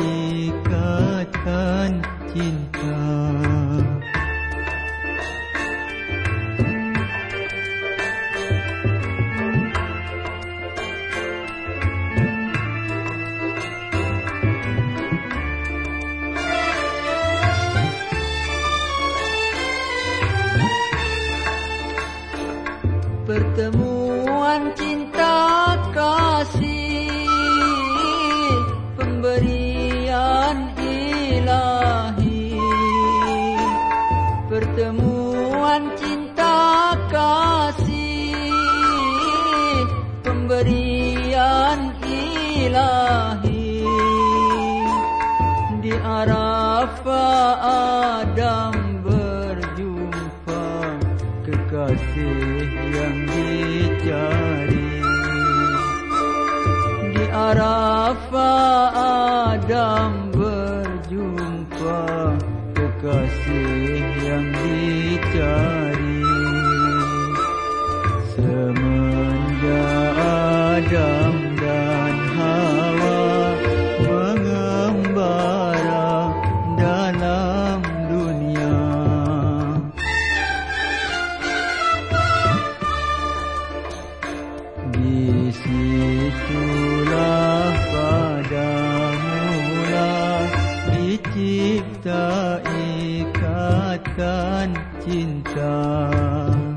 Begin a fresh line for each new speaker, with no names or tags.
ikatan cinta. Pertemuan cinta Pertemuan cinta kasih Pemberian ilahi. Di Arafah Adam berjumpa Kekasih yang dicari. Di Arafah Adam kita ikatkan cinta. cinta.